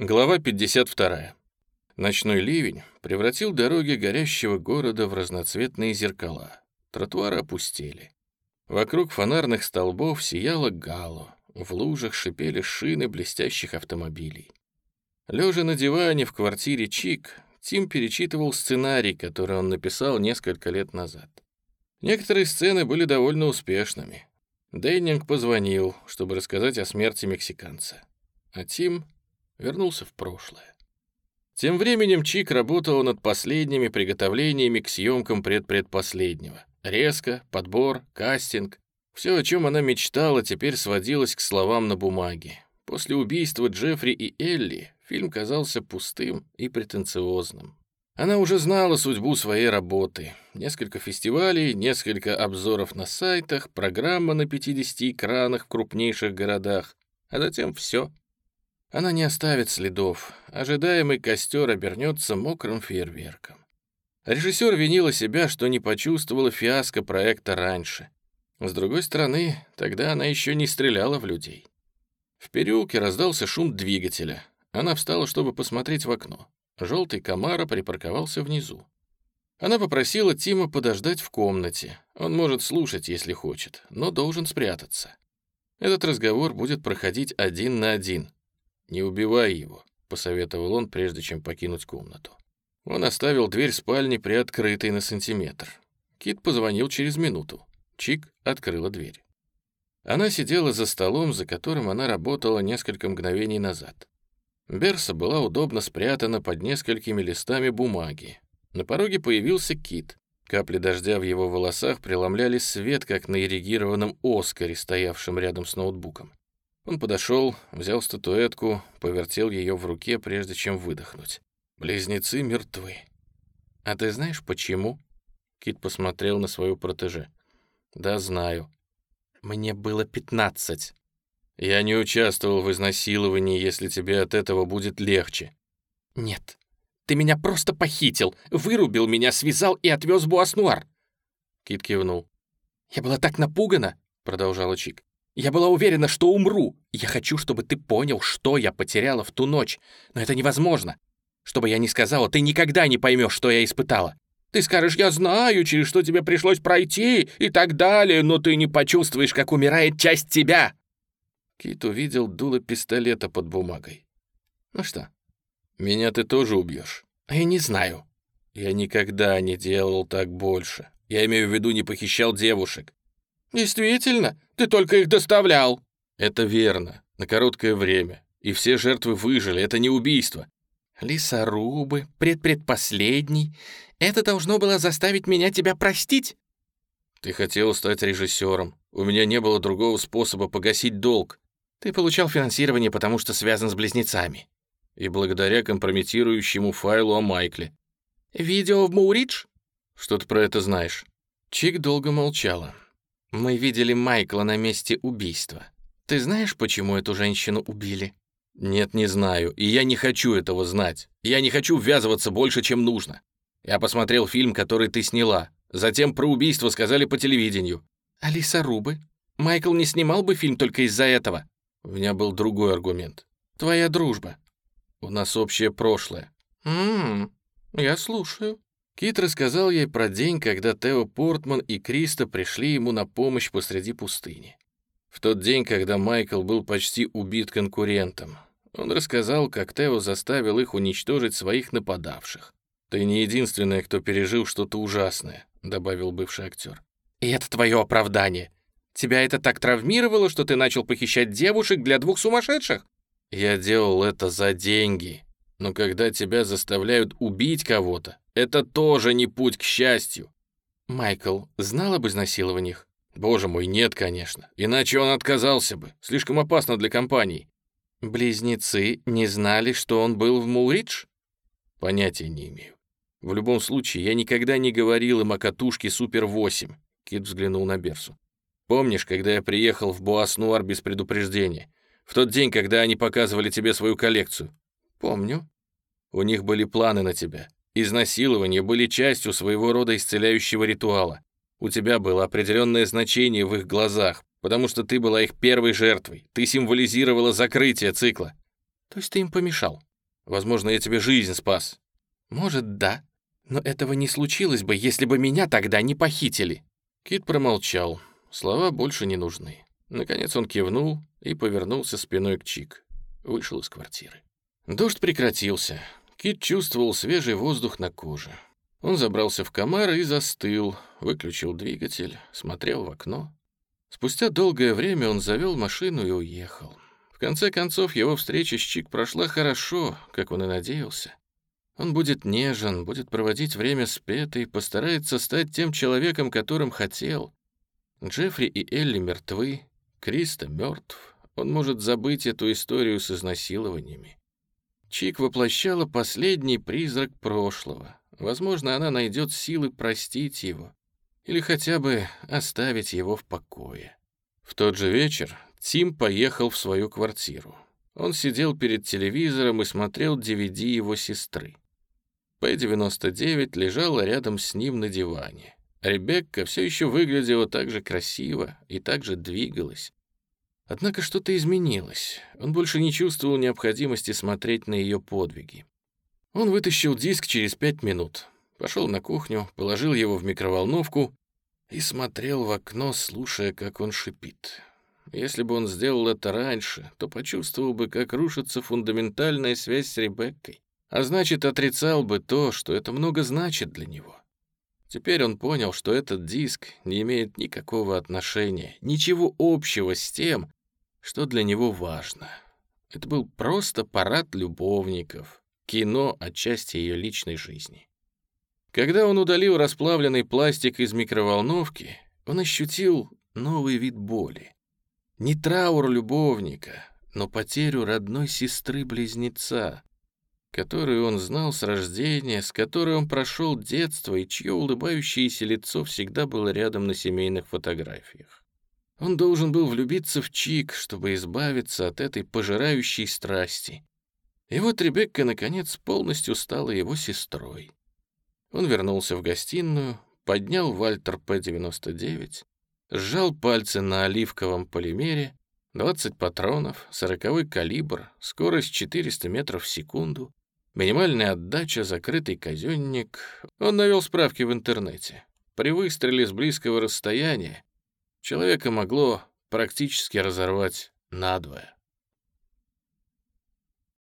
Глава 52. Ночной ливень превратил дороги горящего города в разноцветные зеркала. Тротуары опустели. Вокруг фонарных столбов сияло гало, в лужах шипели шины блестящих автомобилей. Лежа на диване в квартире Чик, Тим перечитывал сценарий, который он написал несколько лет назад. Некоторые сцены были довольно успешными. Дейнинг позвонил, чтобы рассказать о смерти мексиканца. А Тим вернулся в прошлое. Тем временем Чик работал над последними приготовлениями к съемкам предпредпоследнего. Резко, подбор, кастинг. Все, о чем она мечтала, теперь сводилось к словам на бумаге. После убийства Джеффри и Элли фильм казался пустым и претенциозным. Она уже знала судьбу своей работы. Несколько фестивалей, несколько обзоров на сайтах, программа на 50 экранах в крупнейших городах, а затем все — она не оставит следов. Ожидаемый костер обернется мокрым фейерверком. Режиссер винила себя, что не почувствовала фиаско проекта раньше. С другой стороны, тогда она еще не стреляла в людей. В переулке раздался шум двигателя. Она встала, чтобы посмотреть в окно. Желтый Камара припарковался внизу. Она попросила Тима подождать в комнате. Он может слушать, если хочет, но должен спрятаться. Этот разговор будет проходить один на один — «Не убивай его», — посоветовал он, прежде чем покинуть комнату. Он оставил дверь спальни приоткрытой на сантиметр. Кит позвонил через минуту. Чик открыла дверь. Она сидела за столом, за которым она работала несколько мгновений назад. Берса была удобно спрятана под несколькими листами бумаги. На пороге появился Кит. Капли дождя в его волосах преломляли свет, как на ирригированном Оскаре, стоявшем рядом с ноутбуком. Он подошел, взял статуэтку, повертел ее в руке, прежде чем выдохнуть. Близнецы мертвы. «А ты знаешь, почему?» Кит посмотрел на свою протеже. «Да, знаю. Мне было пятнадцать. Я не участвовал в изнасиловании, если тебе от этого будет легче». «Нет. Ты меня просто похитил, вырубил меня, связал и отвез в Буаснуар». Кит кивнул. «Я была так напугана», — продолжала Чик. Я была уверена, что умру. Я хочу, чтобы ты понял, что я потеряла в ту ночь. Но это невозможно. Чтобы я не сказала, ты никогда не поймешь, что я испытала. Ты скажешь, я знаю, через что тебе пришлось пройти и так далее, но ты не почувствуешь, как умирает часть тебя. Кит увидел дуло пистолета под бумагой. Ну что, меня ты тоже убьешь? Я не знаю. Я никогда не делал так больше. Я имею в виду, не похищал девушек. «Действительно, ты только их доставлял». «Это верно, на короткое время. И все жертвы выжили, это не убийство». «Лесорубы, предпредпоследний. Это должно было заставить меня тебя простить». «Ты хотел стать режиссером. У меня не было другого способа погасить долг. Ты получал финансирование, потому что связан с близнецами. И благодаря компрометирующему файлу о Майкле». «Видео в Мауридж?» «Что ты про это знаешь?» Чик долго молчала. Мы видели Майкла на месте убийства. Ты знаешь, почему эту женщину убили? Нет, не знаю, и я не хочу этого знать. Я не хочу ввязываться больше, чем нужно. Я посмотрел фильм, который ты сняла. Затем про убийство сказали по телевидению. Алиса Рубы? Майкл не снимал бы фильм только из-за этого. У меня был другой аргумент. Твоя дружба. У нас общее прошлое. Ммм, я слушаю. Кит рассказал ей про день, когда Тео Портман и Криста пришли ему на помощь посреди пустыни. В тот день, когда Майкл был почти убит конкурентом. Он рассказал, как Тео заставил их уничтожить своих нападавших. «Ты не единственная, кто пережил что-то ужасное», — добавил бывший актер. «И это твое оправдание. Тебя это так травмировало, что ты начал похищать девушек для двух сумасшедших?» «Я делал это за деньги», но когда тебя заставляют убить кого-то, это тоже не путь к счастью. Майкл знал об изнасилованиях? Боже мой, нет, конечно. Иначе он отказался бы. Слишком опасно для компании. Близнецы не знали, что он был в Мулридж? Понятия не имею. В любом случае, я никогда не говорил им о катушке Супер-8. Кит взглянул на Берсу. Помнишь, когда я приехал в Буаснуар без предупреждения? В тот день, когда они показывали тебе свою коллекцию? «Помню. У них были планы на тебя. Изнасилования были частью своего рода исцеляющего ритуала. У тебя было определенное значение в их глазах, потому что ты была их первой жертвой. Ты символизировала закрытие цикла. То есть ты им помешал? Возможно, я тебе жизнь спас». «Может, да. Но этого не случилось бы, если бы меня тогда не похитили». Кит промолчал. Слова больше не нужны. Наконец он кивнул и повернулся спиной к Чик. Вышел из квартиры. Дождь прекратился. Кит чувствовал свежий воздух на коже. Он забрался в комар и застыл, выключил двигатель, смотрел в окно. Спустя долгое время он завел машину и уехал. В конце концов, его встреча с Чик прошла хорошо, как он и надеялся. Он будет нежен, будет проводить время с Петой, постарается стать тем человеком, которым хотел. Джеффри и Элли мертвы, Криста мертв. Он может забыть эту историю с изнасилованиями. Чик воплощала последний призрак прошлого. Возможно, она найдет силы простить его или хотя бы оставить его в покое. В тот же вечер Тим поехал в свою квартиру. Он сидел перед телевизором и смотрел DVD его сестры. П-99 лежала рядом с ним на диване. Ребекка все еще выглядела так же красиво и так же двигалась. Однако что-то изменилось. Он больше не чувствовал необходимости смотреть на ее подвиги. Он вытащил диск через пять минут, пошел на кухню, положил его в микроволновку и смотрел в окно, слушая, как он шипит. Если бы он сделал это раньше, то почувствовал бы, как рушится фундаментальная связь с Ребеккой, а значит, отрицал бы то, что это много значит для него. Теперь он понял, что этот диск не имеет никакого отношения, ничего общего с тем, что для него важно. Это был просто парад любовников, кино о части ее личной жизни. Когда он удалил расплавленный пластик из микроволновки, он ощутил новый вид боли. Не траур любовника, но потерю родной сестры-близнеца, которую он знал с рождения, с которой он прошел детство и чье улыбающееся лицо всегда было рядом на семейных фотографиях. Он должен был влюбиться в Чик, чтобы избавиться от этой пожирающей страсти, и вот Ребекка, наконец, полностью стала его сестрой. Он вернулся в гостиную, поднял Вальтер П-99, сжал пальцы на оливковом полимере, 20 патронов, 40 калибр, скорость 400 метров в секунду, минимальная отдача, закрытый казенник. Он навел справки в интернете. При выстреле с близкого расстояния человека могло практически разорвать надвое.